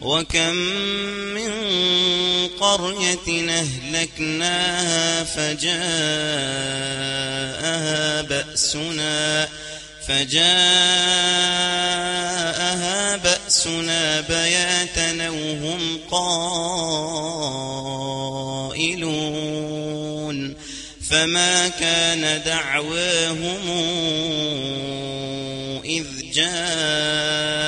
وكم من قرية أهلكناها فجاءها بأسنا فجاءها بأسنا بياتا وهم قائلون فما كان دعواهم إذ جاءهم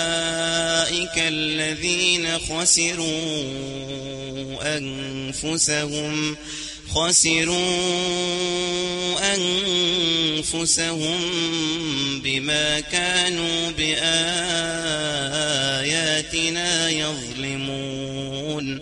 الذين خسروا أنفسهم خسروا أنفسهم بما كانوا بآياتنا يظلمون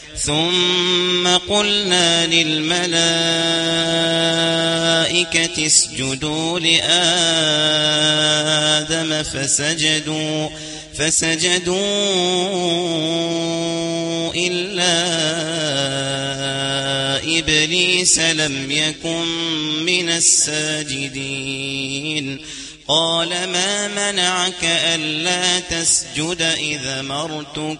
ثم قلنا للملائكة اسجدوا لآدم فسجدوا فسجدوا إلا إبليس لم يكن من الساجدين. قال ما منعك ألا تسجد إذا مرتك؟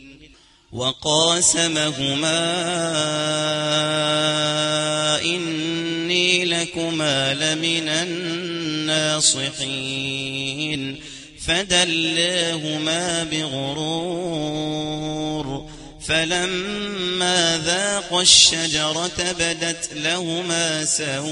وقاسمهما إني لكما لمن الناصحين فدلاهما بغرور فلما ذاق الشجرة بدت لهما سوآتهما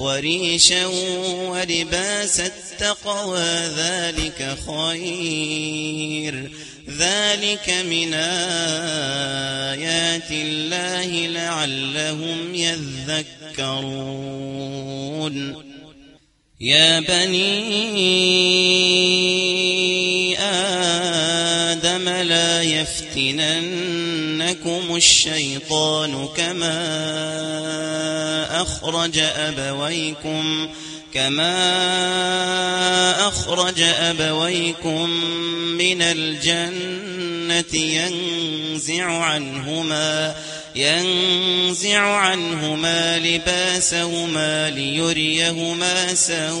وريشا ولباس التقوى ذلك خير. ذلك من آيات الله لعلهم يذكرون. يا بني آدم لا الشيطان كما أخرج أبويكم كما أخرج أبويكم من الجنة ينزع عنهما ينزع عنهما لباسهما ليريهما سوآتهما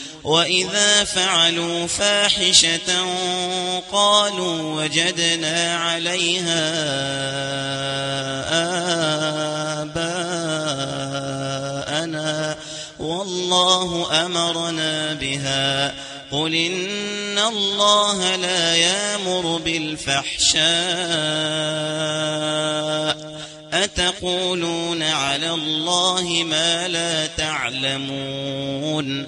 وإذا فعلوا فاحشة قالوا وجدنا عليها آباءنا والله أمرنا بها. قل إن الله لا يأمر بالفحشاء. أتقولون على الله ما لا تعلمون؟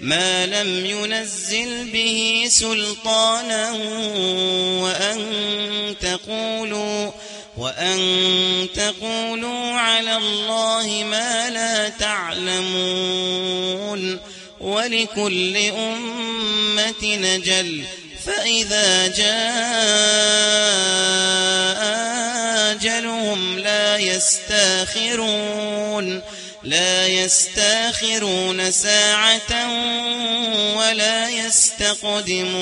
ما لم ينزل به سلطانا وأن تقولوا وأن تقولوا على الله ما لا تعلمون ولكل أمة نجل فإذا جاء أجلهم لا يستأخرون لا يستأخرون ساعة ولا يستقدمون.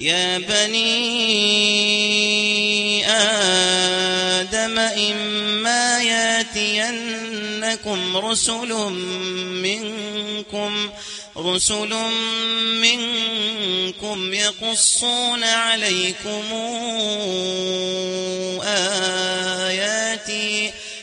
يا بني آدم إما ياتينكم رسل منكم رسل منكم يقصون عليكم آياتي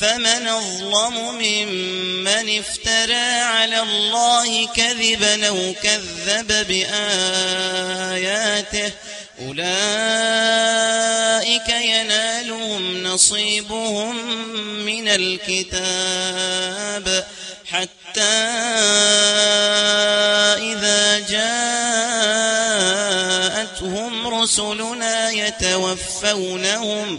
فمن الظلم ممن افترى على الله كذبا أو كذب بآياته أولئك ينالهم نصيبهم من الكتاب حتى إذا جاءتهم رسلنا يتوفونهم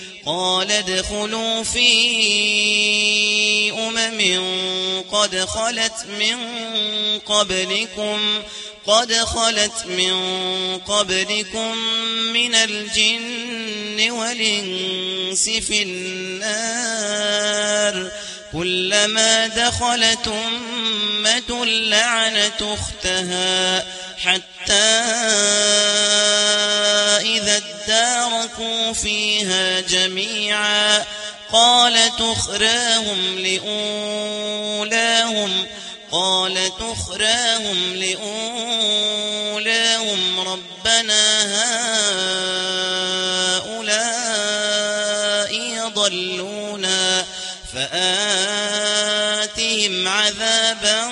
قال ادخلوا في أمم قد خلت من قبلكم قد خلت من قبلكم من الجن والإنس في النار. كلما دخلت أمة لعنت أختها. حتى إذا اداركوا فيها جميعا قالت أخراهم لأولاهم قالت أخراهم لأولاهم ربنا هؤلاء يضلونا فآتهم عذابا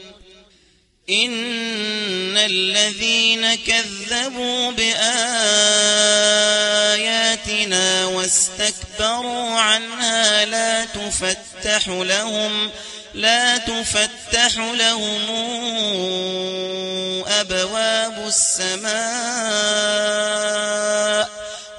إن الذين كذبوا بآياتنا واستكبروا عنها لا تفتح لهم لا تفتح لهم أبواب السماء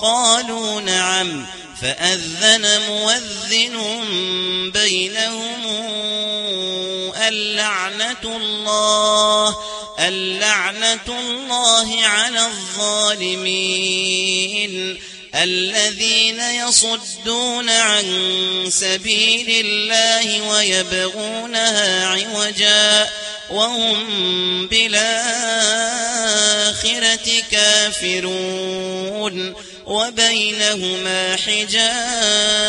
قالوا نعم فأذن موذن بينهم اللعنة الله اللعنة الله على الظالمين الذين يصدون عن سبيل الله ويبغونها عوجا. وهم بالآخرة كافرون وبينهما حجاب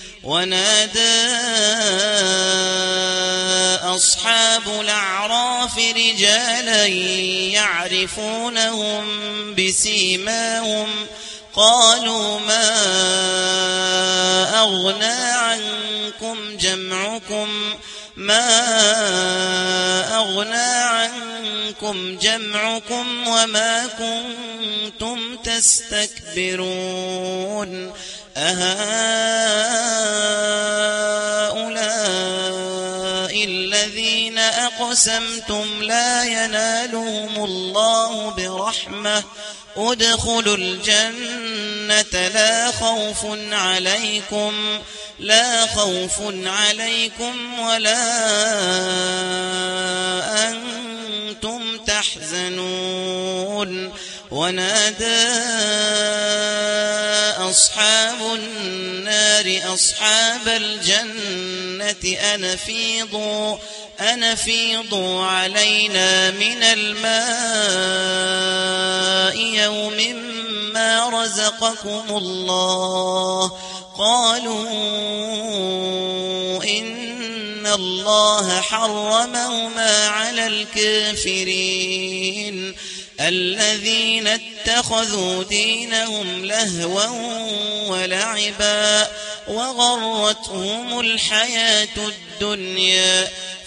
ونادى أصحاب الأعراف رجالا يعرفونهم بسيماهم قالوا ما أغنى عنكم جمعكم ما أغنى عنكم جمعكم وما كنتم تستكبرون أهؤلاء الذين أقسمتم لا ينالهم الله برحمة ادخلوا الجنة لا خوف عليكم لا خوف عليكم ولا أنتم تحزنون. ونادى أصحاب النار أصحاب الجنة أن فيضوا أن فيضوا علينا من الماء يوم ما رزقكم الله. قالوا إن الله حرمهما على الكافرين. الذين اتخذوا دينهم لهوا ولعبا وغرتهم الحياة الدنيا.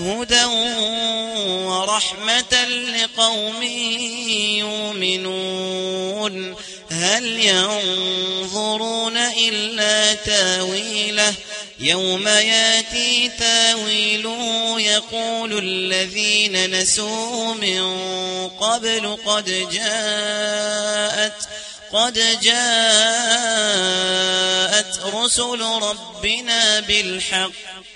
هدى ورحمة لقوم يؤمنون. هل ينظرون إلا تاويله؟ يوم ياتي تاويله يقول الذين نسوا من قبل قد جاءت قد جاءت رسل ربنا بالحق.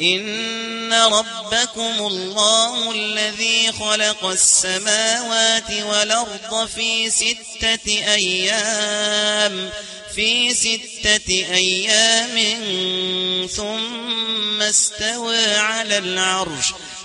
إن ربكم الله الذي خلق السماوات والأرض في ستة أيام في ستة أيام ثم استوى على العرش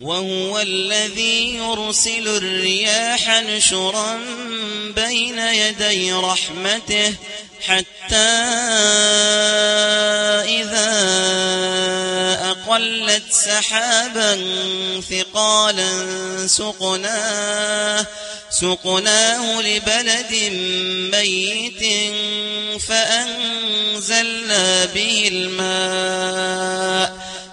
وهو الذي يرسل الرياح نشرا بين يدي رحمته حتى إذا أقلت سحابا ثقالا سقناه سقناه لبلد ميت فأنزلنا به الماء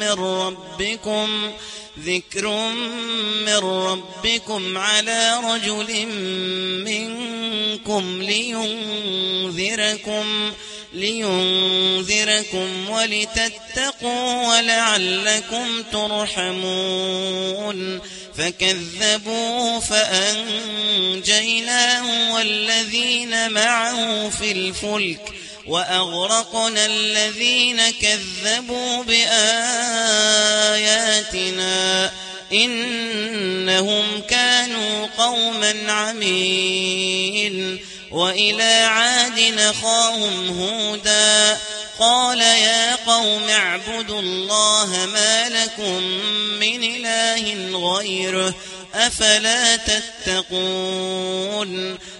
من ربكم ذكر من ربكم على رجل منكم لينذركم لينذركم ولتتقوا ولعلكم ترحمون. فكذبوا فأنجيناه والذين معه في الفلك وأغرقنا الذين كذبوا بآياتنا إنهم كانوا قوما عمين وإلى عاد نخاهم هودا قال يا قوم اعبدوا الله ما لكم من إله غيره أفلا تتقون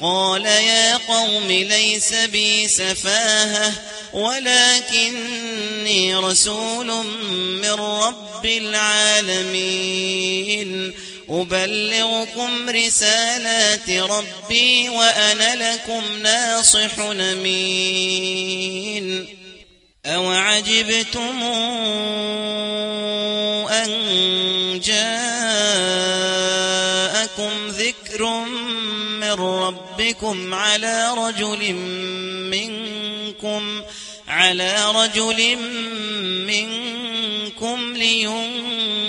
قال يا قوم ليس بي سفاهة ولكني رسول من رب العالمين. أبلغكم رسالات ربي وأنا لكم ناصح نمين. أوعجبتم أن جاءكم ذكر من ربكم على رجل منكم على رجل منكم لينذركم.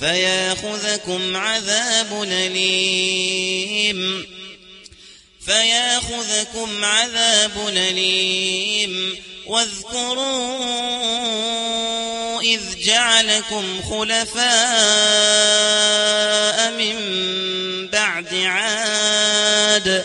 فياخذكم عذاب أليم. فياخذكم عذاب أليم. واذكروا إذ جعلكم خلفاء من بعد عاد.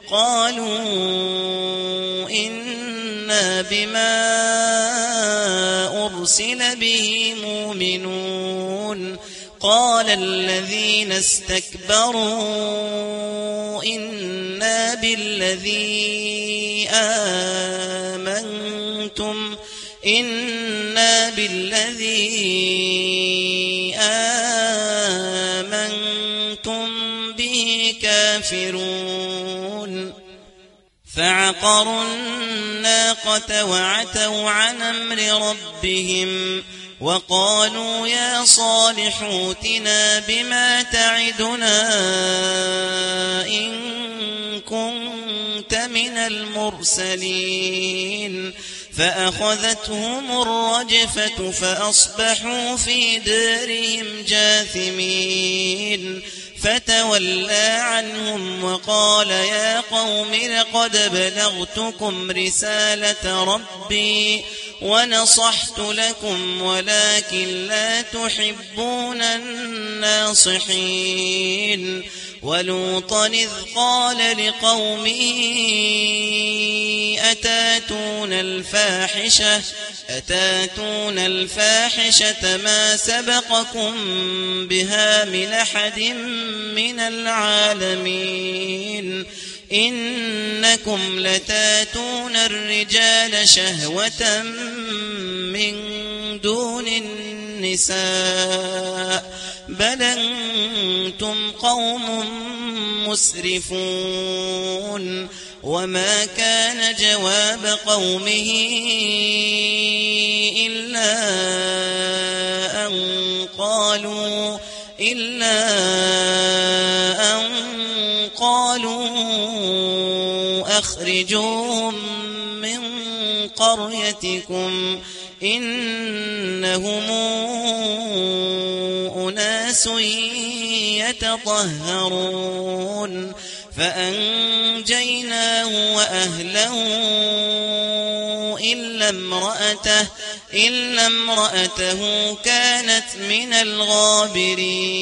قالوا إنا بما أرسل به مؤمنون. قال الذين استكبروا إنا بالذي آمنتم إنا بالذي آمنتم. كافرون فعقروا الناقة وعتوا عن أمر ربهم وقالوا يا صالح اوتنا بما تعدنا إن كنت من المرسلين فأخذتهم الرجفة فأصبحوا في دارهم جاثمين فتولى عنهم وقال يا قوم لقد بلغتكم رسالة ربي ونصحت لكم ولكن لا تحبون الناصحين ولوطا إذ قال لقومه أتاتون الفاحشة أتاتون الفاحشة ما سبقكم بها من أحد من العالمين؟ إنكم لتاتون الرجال شهوة من دون النساء بل أنتم قوم مسرفون وما كان جواب قومه إلا أن قالوا إلا أن قالوا أخرجوهم من قريتكم إنهم أناس يتطهرون فأنجيناه وأهله إلا امرأته إلا امرأته كانت من الغابرين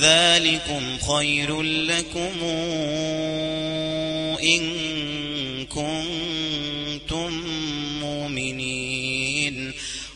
ذلكم خير لكم إن كنتم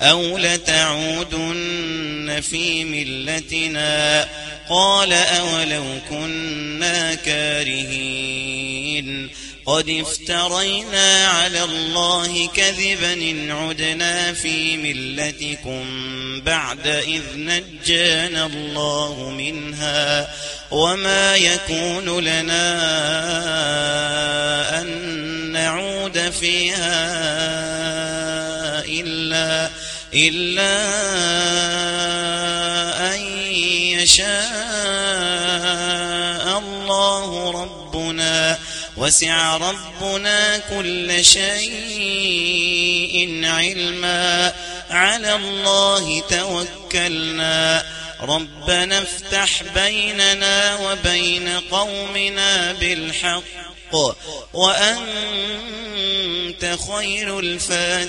أو لتعودن في ملتنا قال أولو كنا كارهين قد افترينا على الله كذبا إن عدنا في ملتكم بعد إذ نجانا الله منها وما يكون لنا أن نعود فيها إلا إلا أن يشاء الله ربنا. وسع ربنا كل شيء علما. على الله توكلنا. ربنا افتح بيننا وبين قومنا بالحق. وأنت خير الفاتحين.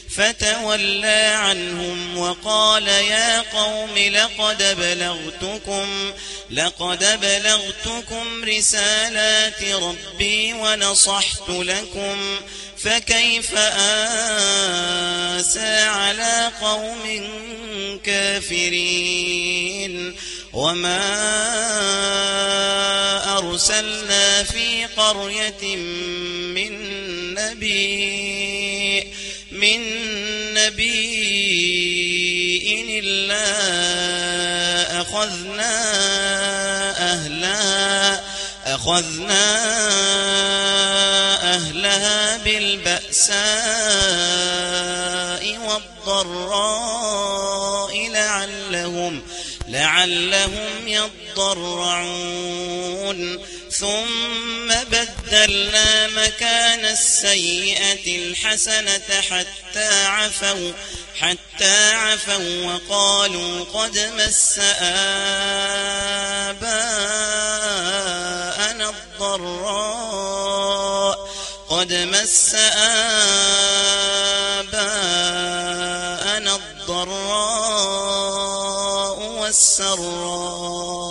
فتولى عنهم وقال يا قوم لقد بلغتكم لقد بلغتكم رسالات ربي ونصحت لكم فكيف آسى على قوم كافرين؟ وما أرسلنا في قرية من نبي من نبي إلا أخذنا أهلها أخذنا أهلها بالبأساء والضراء لعلهم لعلهم يضرعون. ثم بدلنا مكان السيئة الحسنة حتى عفوا حتى عفوا وقالوا قد مس آباءنا الضراء قد مس آباءنا الضراء والسراء.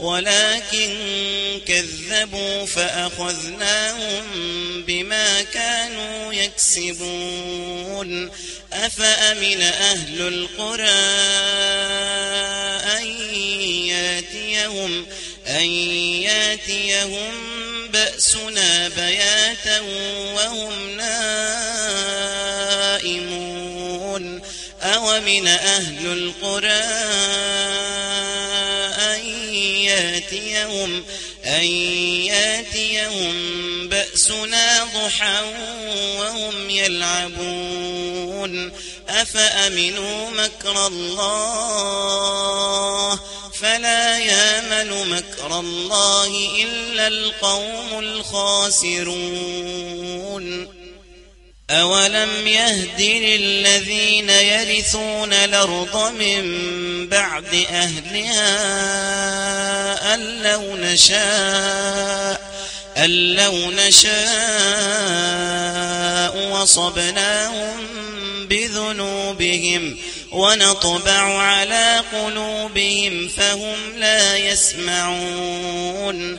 ولكن كذبوا فأخذناهم بما كانوا يكسبون. أفأمن أهل القرى أن ياتيهم, أن ياتيهم بأسنا بياتا وهم نائمون. أومن أهل القرى ياتيهم أن ياتيهم بأسنا ضحى وهم يلعبون أفأمنوا مكر الله فلا يامن مكر الله إلا القوم الخاسرون أولم يهد للذين يرثون الأرض من بعد أهلها أن لو نشاء أن لو نشاء وصبناهم بذنوبهم ونطبع على قلوبهم فهم لا يسمعون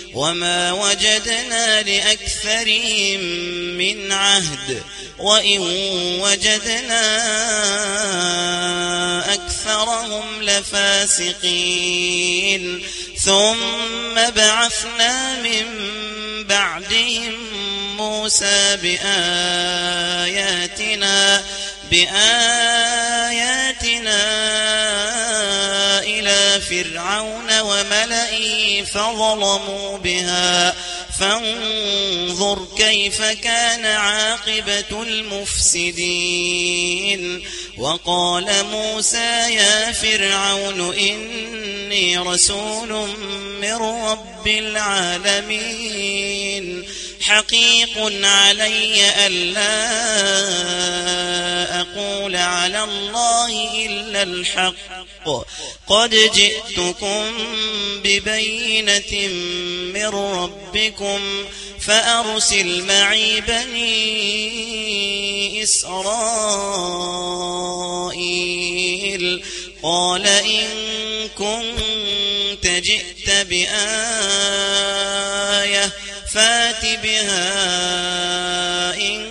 وما وجدنا لأكثرهم من عهد وإن وجدنا أكثرهم لفاسقين. ثم بعثنا من بعدهم موسى بآياتنا بآياتنا إلى فرعون وملئه فظلموا بها فانظر كيف كان عاقبة المفسدين. وقال موسى يا فرعون إني رسول من رب العالمين. حقيق علي ألا أقول على الله إلا الحق. قد جئتكم ببينة من ربكم فأرسل معي بني إسرائيل. قال إن كنت جئت بآية فات بها إن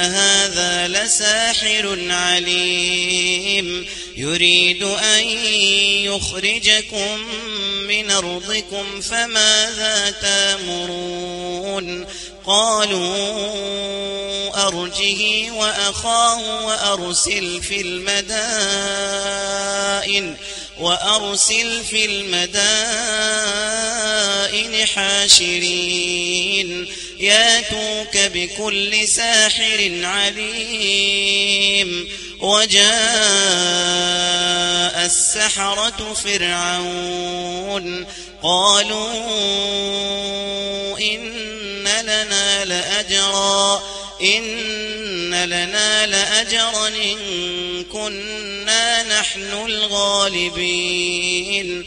هذا لساحر عليم. يريد أن يخرجكم من أرضكم فماذا تأمرون؟ قالوا أرجه وأخاه وأرسل في المدائن وأرسل في المدائن حاشرين. ياتوك بكل ساحر عليم وجاء السحرة فرعون قالوا إن لنا لأجرا إن لنا لأجرا إن كنا نحن الغالبين.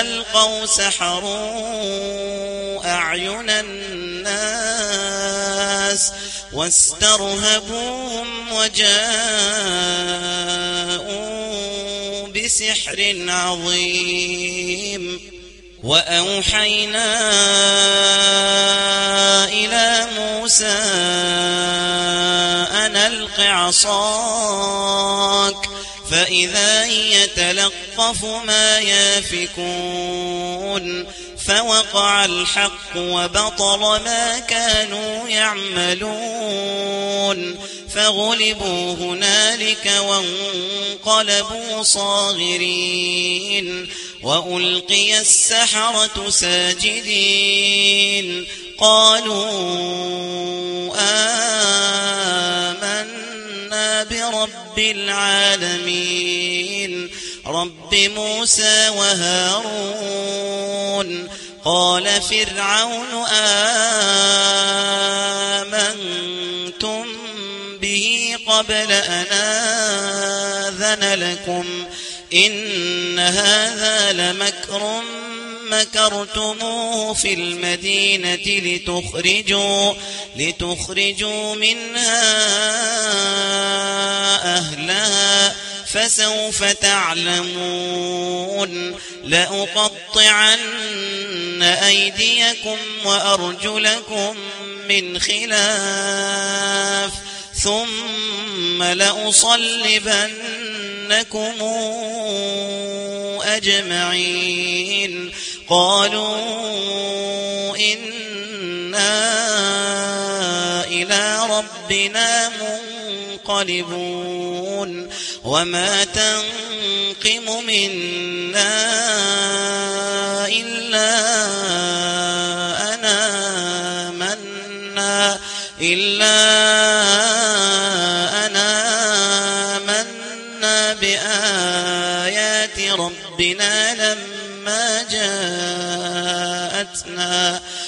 ألقوا سحروا أعين الناس واسترهبوهم وجاءوا بسحر عظيم وأوحينا إلى موسى أن ألق عصاك فإذا هي تلقف ما يافكون فوقع الحق وبطل ما كانوا يعملون فغلبوا هنالك وانقلبوا صاغرين وألقي السحرة ساجدين قالوا آمنا برب العالمين رب موسى وهارون قال فرعون آمنتم به قبل أن آذن لكم إن هذا لمكر مكرتموه في المدينة لتخرجوا, لتخرجوا منها أهلها فسوف تعلمون. لأقطعن أيديكم وأرجلكم من خلاف ثم لأصلبنكم أجمعين. قالوا إنا إلى ربنا منقلبون وما تنقم منا إلا أنا منا إلا أنا منا بآيات ربنا لما جاءتنا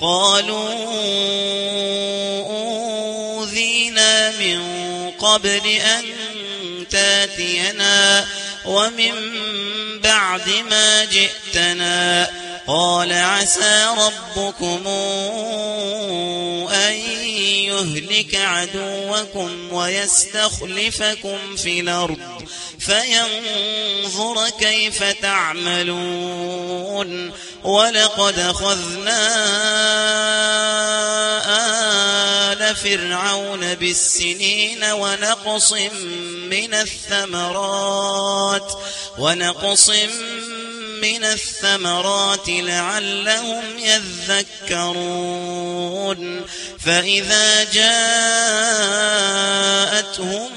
قالوا أوذينا من قبل أن تاتينا ومن بعد ما جئتنا قال عسى ربكم أن يهلك عدوكم ويستخلفكم في الأرض فينظر كيف تعملون ولقد أخذنا آل فرعون بالسنين ونقص من الثمرات ونقص من الثمرات لعلهم يذكرون. فإذا جاءتهم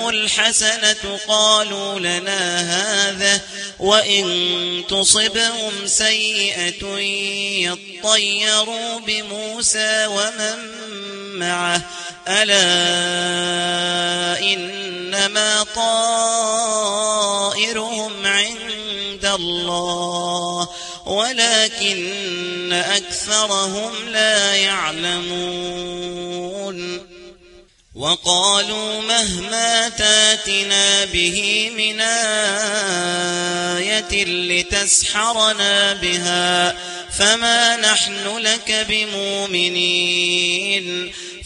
الحسنة قالوا لنا هذا وإن تصبهم سيئة يطيروا بموسى ومن معه. ألا إنما طائرهم عند الله. ولكن أكثرهم لا يعلمون. وقالوا مهما تاتنا به من آية لتسحرنا بها فما نحن لك بمؤمنين.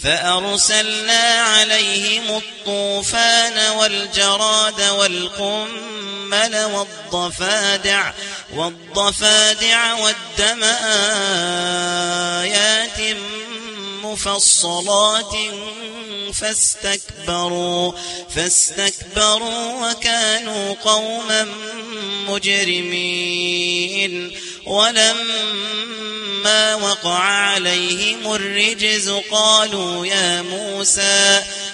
فأرسلنا عليهم الطوفان والجراد والقمل والضفادع والضفادع والدم آيات مفصلات فاستكبروا فاستكبروا وكانوا قوما مجرمين. ولما وقع عليهم الرجز قالوا يا موسى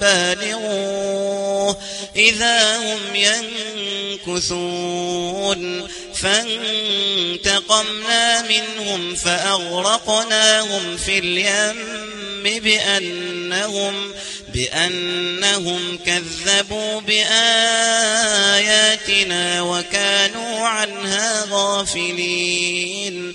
بالغوه إذا هم ينكثون. فانتقمنا منهم فأغرقناهم في اليم بأنهم بأنهم كذبوا بآياتنا وكانوا عنها غافلين.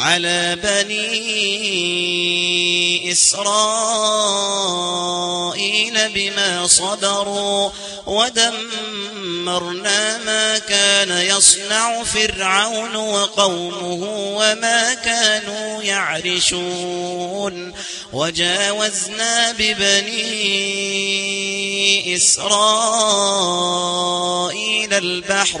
على بني إسرائيل بما صبروا ودمرنا ما كان يصنع فرعون وقومه وما كانوا يعرشون وجاوزنا ببني إسرائيل البحر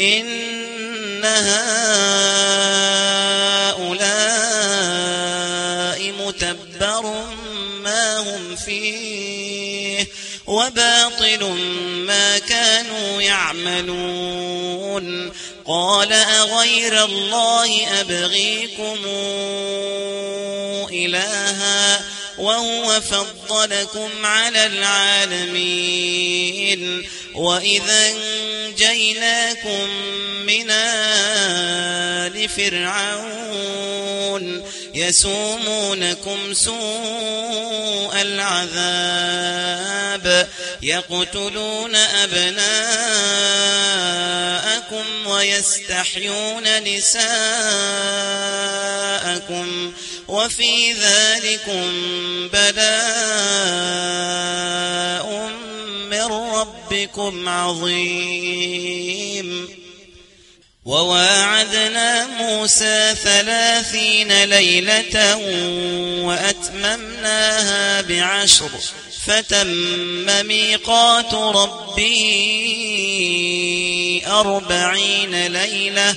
إن هؤلاء متبر ما هم فيه وباطل ما كانوا يعملون. قال أغير الله أبغيكم إلها وهو فضلكم على العالمين. وإذا أنجيناكم من آل فرعون يسومونكم سوء العذاب يقتلون أبناءكم ويستحيون نساءكم. وفي ذلكم بلاء من ربكم عظيم. وواعدنا موسى ثلاثين ليلة وأتممناها بعشر فتم ميقات ربي أربعين ليلة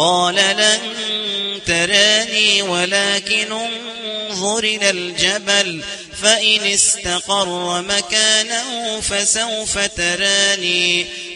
قال لن تراني ولكن انظر إلى الجبل فإن استقر مكانه فسوف تراني.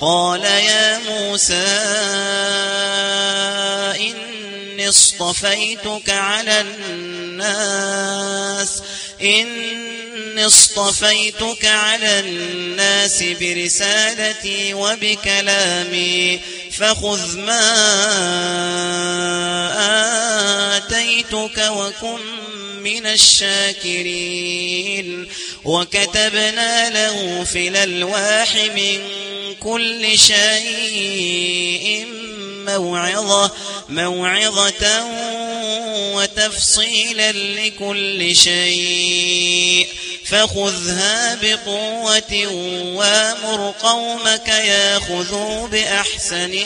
قال يا موسى إني اصطفيتك على الناس إني اصطفيتك على الناس برسالتي وبكلامي. فخذ ما آتيتك وكن من الشاكرين. وكتبنا له في الألواح من كل شيء موعظة موعظة وتفصيلا لكل شيء. فخذها بقوة وأمر قومك يأخذوا بأحسنها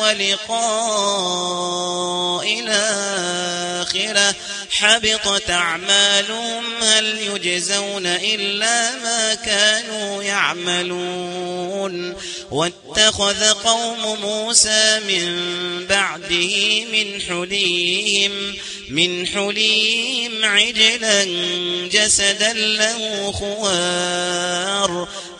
ولقاء الآخرة. حبطت أعمالهم هل يجزون إلا ما كانوا يعملون. واتخذ قوم موسى من بعده من حليهم من حليهم عجلا جسدا له خوار.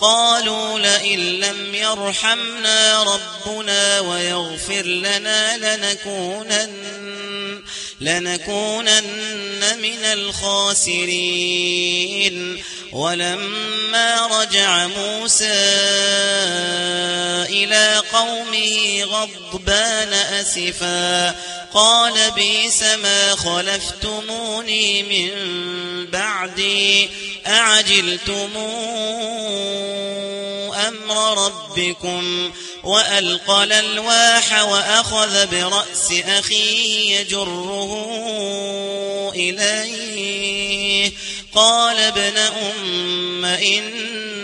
قالوا لئن لم يرحمنا ربنا ويغفر لنا لنكونن لنكونن من الخاسرين. ولما رجع موسى إلى قومه غضبان أسفا قال بيس ما خلفتموني من بعدي أعجلتم أمر ربكم وألقى الألواح وأخذ برأس أخيه يجره إليه. قال ابن أم إن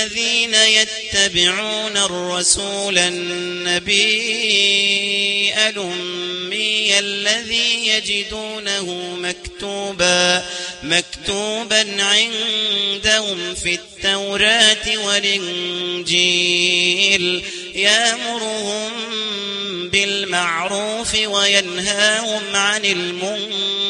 الذين يتبعون الرسول النبي الأمي الذي يجدونه مكتوبا مكتوبا عندهم في التوراة والإنجيل. يأمرهم بالمعروف وينهاهم عن المنكر.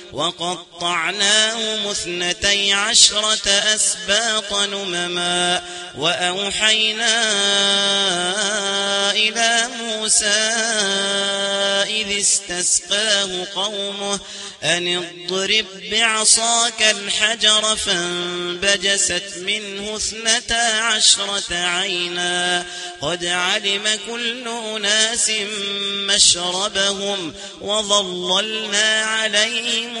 وقطعناهم اثنتي عشرة أسباط نمما وأوحينا إلى موسى إذ استسقاه قومه أن اضرب بعصاك الحجر فانبجست منه اثنتا عشرة عينا قد علم كل أناس مشربهم وظللنا عليهم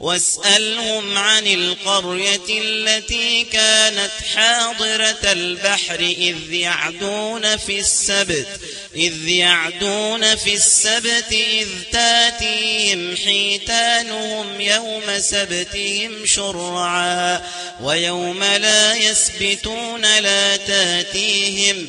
واسألهم عن القرية التي كانت حاضرة البحر إذ يعدون في السبت إذ يعدون في السبت إذ تاتيهم حيتانهم يوم سبتهم شرعا ويوم لا يسبتون لا تاتيهم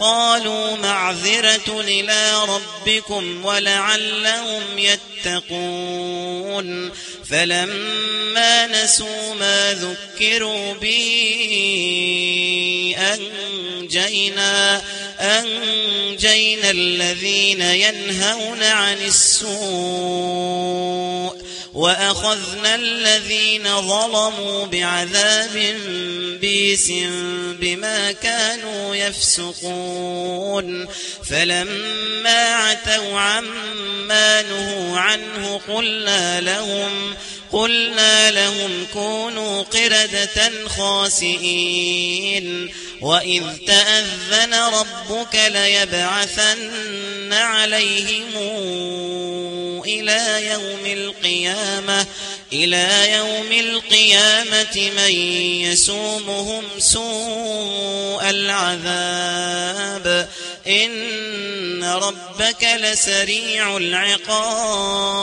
قالوا معذرة إلى ربكم ولعلهم يتقون. فلما نسوا ما ذكروا به أنجينا أنجينا الذين ينهون عن السوء. وأخذنا الذين ظلموا بعذاب بيس بما كانوا يفسقون. فلما عتوا عما نهوا عنه قلنا لهم قلنا لهم كونوا قردة خاسئين. وإذ تأذن ربك ليبعثن عليهم إلى يوم القيامة إلى يوم القيامة من يسومهم سوء العذاب. إن ربك لسريع العقاب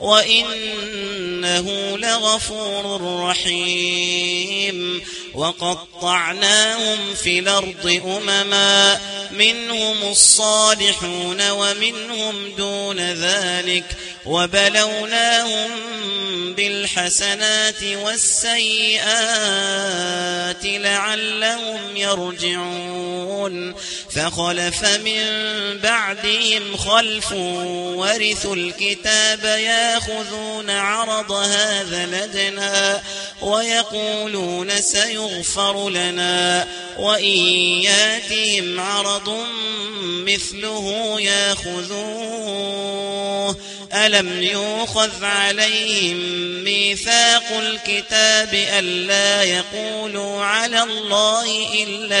وإنه لغفور رحيم. وقطعناهم في الأرض أمما منهم الصالحون ومنهم دون ذلك وبلوناهم بالحسنات والسيئات لعلهم يرجعون. فخلف من بعدهم خلف ورثوا الكتاب ياخذون عرض هذا لدنا ويقولون سيغفر لنا وإن ياتهم عرض مثله ياخذوه. ألم يوخذ عليهم ميثاق الكتاب ألا يقولوا على الله إلا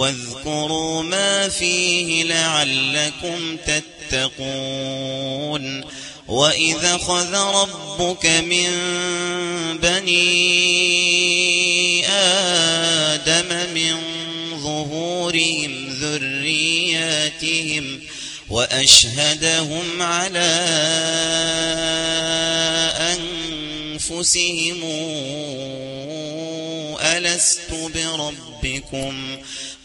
واذكروا ما فيه لعلكم تتقون. وإذا خذ ربك من بني آدم من ظهورهم ذرياتهم وأشهدهم على أنفسهم ألست بربكم؟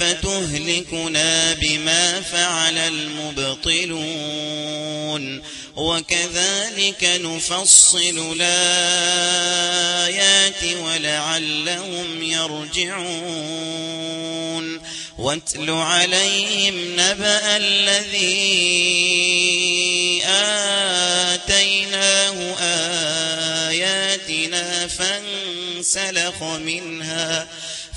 أفتهلكنا بما فعل المبطلون. وكذلك نفصل الآيات ولعلهم يرجعون. واتل عليهم نبأ الذي آتيناه آياتنا فانسلخ منها فانسلخ منها.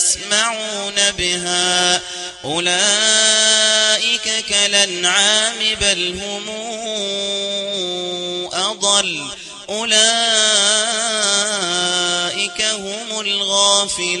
يسمعون بها. أولئك كالأنعام بل هم أضل. أولئك هم الغافلون.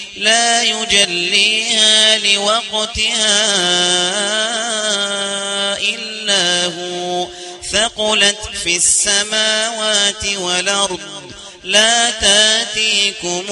لا يجليها لوقتها إلا هو. ثقلت في السماوات والأرض. لا تاتيكم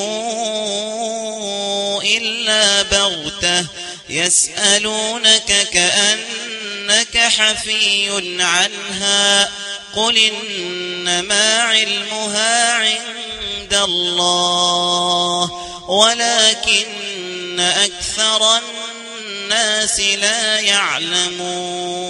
إلا بغتة يسألونك كأنك حفي عنها قل إنما علمها عند الله ولكن أكثر الناس لا يعلمون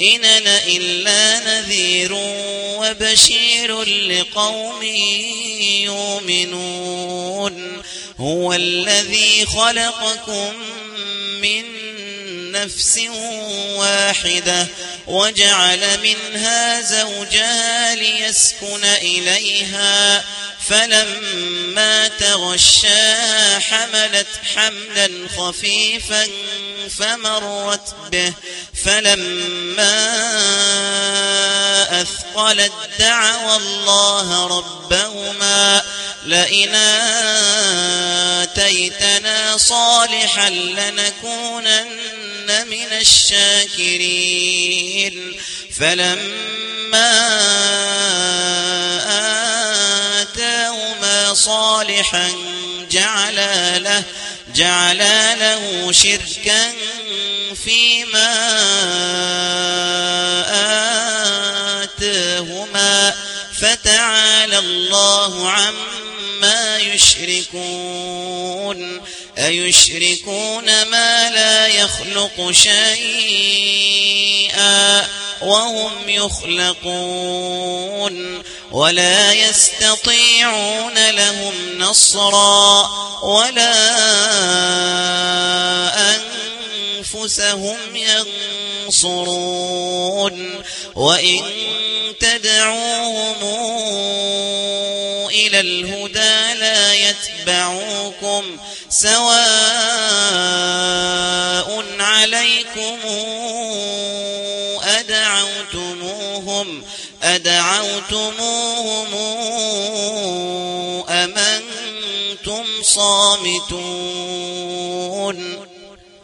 إن أنا إلا نذير وبشير لقوم يؤمنون. هو الذي خلقكم من نفس واحدة وجعل منها زوجها ليسكن إليها فلما تغشى حملت حملا خفيفا فمرت به فلما أثقلت دعوى الله ربهما لئن آتيتنا صالحا لنكونن من الشاكرين. فلما آتاهما صالحا جعل له جعل له شركا فيما آتاهما. فتعالى الله عما يشركون. أيشركون ما لا يخلق شيئا وهم يخلقون ولا يستطيعون لهم نصرا ولا أنفسهم ينصرون وإن تدعوهم إلى الهدى لا يتبعوكم سواء عليكم أدعوتموهم أدعوتموهم أمنتم صامتون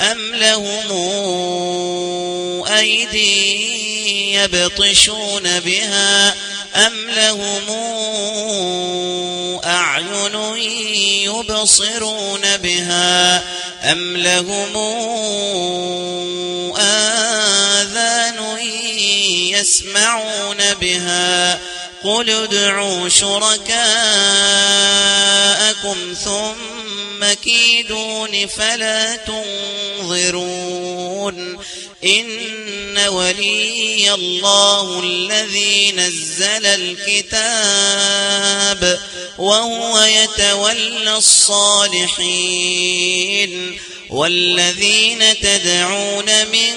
أم لهم أيدي يبطشون بها أم لهم أعين يبصرون بها أم لهم آذان يسمعون بها قل ادعوا شركاءكم ثم كيدون فلا تنظرون. إن ولي الله الذي نزل الكتاب وهو يتولى الصالحين. والذين تدعون من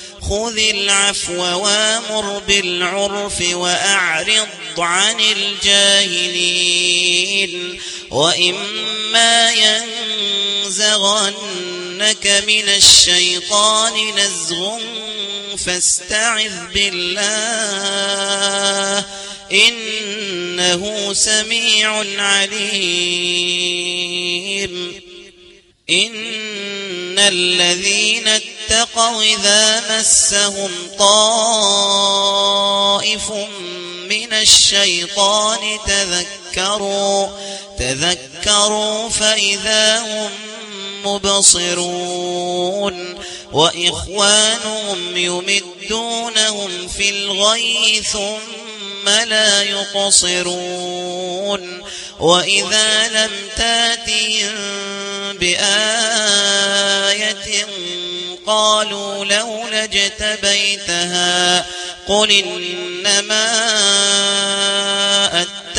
خذ العفو وامر بالعرف وأعرض عن الجاهلين وإما ينزغنك من الشيطان نزغ فاستعذ بالله إنه سميع عليم الذين اتقوا إذا مسهم طائف من الشيطان تذكروا تذكروا فإذا هم مبصرون. وإخوانهم يمدونهم في الغي ثم لا يقصرون وإذا لم تأتهم بآية قالوا لولا اجتبيتها قل إنما